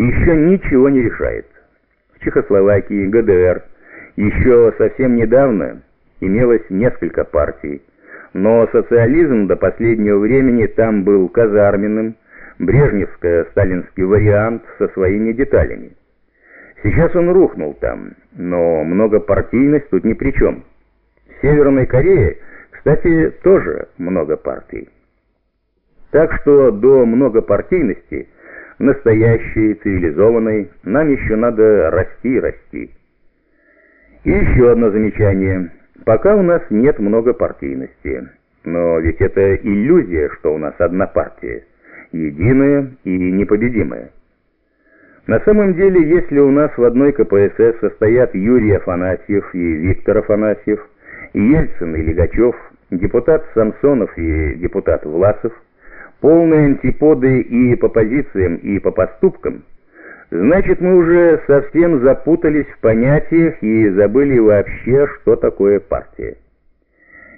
еще ничего не решает. В Чехословакии, ГДР еще совсем недавно имелось несколько партий, но социализм до последнего времени там был казарменным, брежневско-сталинский вариант со своими деталями. Сейчас он рухнул там, но многопартийность тут ни при чем. В Северной Корее, кстати, тоже много партий. Так что до многопартийности, настоящей, цивилизованной, нам еще надо расти и расти. И еще одно замечание. Пока у нас нет многопартийности. Но ведь это иллюзия, что у нас одна партия. Единая и непобедимая. На самом деле, если у нас в одной КПСС состоят Юрий Афанасьев и Виктор Афанасьев, Ельцин и Легачев, депутат Самсонов и депутат Власов, полные антиподы и по позициям, и по поступкам, значит мы уже совсем запутались в понятиях и забыли вообще, что такое партия.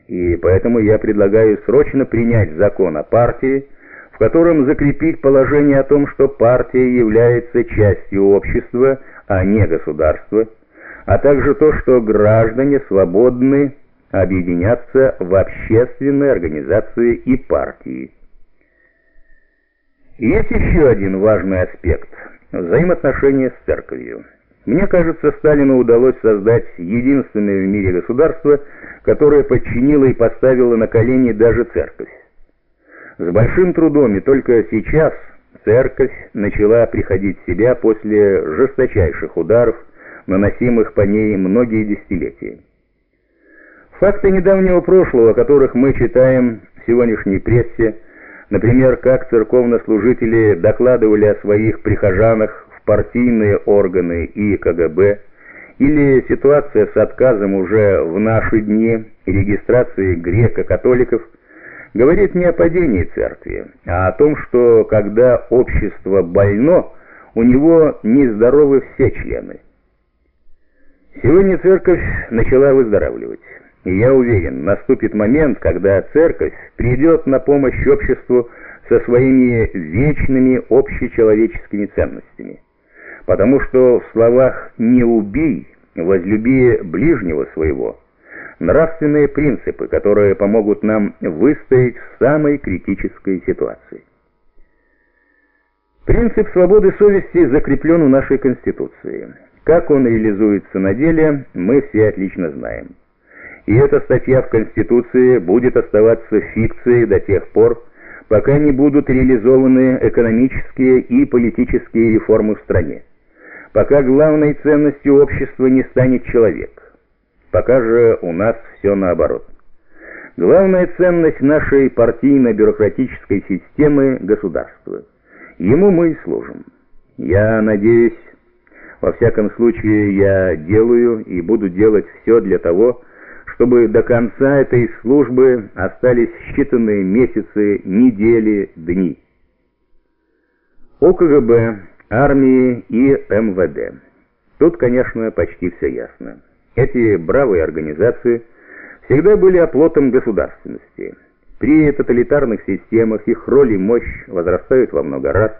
И поэтому я предлагаю срочно принять закон о партии, в котором закрепить положение о том, что партия является частью общества, а не государства, а также то, что граждане свободны объединяться в общественные организации и партии. Есть еще один важный аспект – взаимоотношения с церковью. Мне кажется, Сталину удалось создать единственное в мире государство, которое подчинило и поставило на колени даже церковь. С большим трудом и только сейчас церковь начала приходить в себя после жесточайших ударов, наносимых по ней многие десятилетия. Факты недавнего прошлого, о которых мы читаем в сегодняшней прессе, например, как церковнослужители докладывали о своих прихожанах в партийные органы и КГБ, или ситуация с отказом уже в наши дни регистрации греко-католиков – говорит не о падении церкви, а о том, что когда общество больно, у него нездоровы все члены. Сегодня церковь начала выздоравливать. И я уверен, наступит момент, когда церковь придет на помощь обществу со своими вечными общечеловеческими ценностями. Потому что в словах «не убий», «возлюби ближнего своего» нравственные принципы, которые помогут нам выстоять в самой критической ситуации. Принцип свободы совести закреплен в нашей Конституции. Как он реализуется на деле, мы все отлично знаем. И эта статья в Конституции будет оставаться фикцией до тех пор, пока не будут реализованы экономические и политические реформы в стране, пока главной ценностью общества не станет человек, Пока же у нас все наоборот. Главная ценность нашей партийно-бюрократической системы – государство. Ему мы и служим. Я надеюсь, во всяком случае, я делаю и буду делать все для того, чтобы до конца этой службы остались считанные месяцы, недели, дни. ОКГБ, армии и МВД. Тут, конечно, почти все ясно. Эти бравые организации всегда были оплотом государственности. При тоталитарных системах их роль и мощь возрастают во много раз.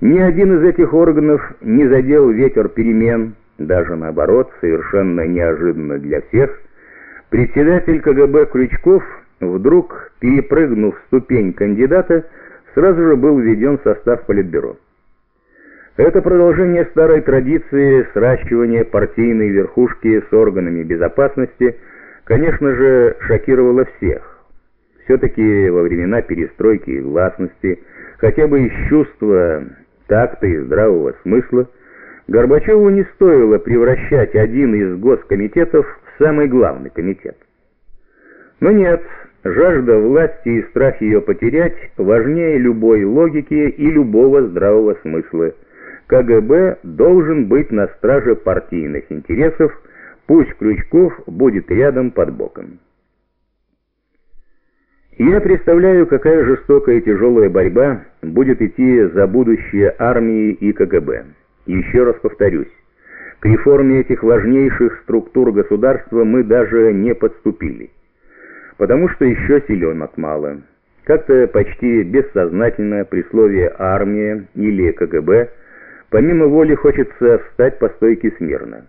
Ни один из этих органов не задел ветер перемен, даже наоборот, совершенно неожиданно для всех. Председатель КГБ Крючков, вдруг перепрыгнув ступень кандидата, сразу же был введен в состав Политбюро. Это продолжение старой традиции сращивания партийной верхушки с органами безопасности, конечно же, шокировало всех. Все-таки во времена перестройки и гласности, хотя бы из чувства такта и здравого смысла, Горбачеву не стоило превращать один из госкомитетов самый главный комитет. Но нет, жажда власти и страх ее потерять важнее любой логики и любого здравого смысла – КГБ должен быть на страже партийных интересов, пусть Крючков будет рядом под боком. Я представляю, какая жестокая и тяжелая борьба будет идти за будущее армии и КГБ. Еще раз повторюсь, к реформе этих важнейших структур государства мы даже не подступили, потому что еще силенок мало. Как-то почти бессознательно при слове «армия» или «КГБ» Помимо воли хочется встать по стойке смирно.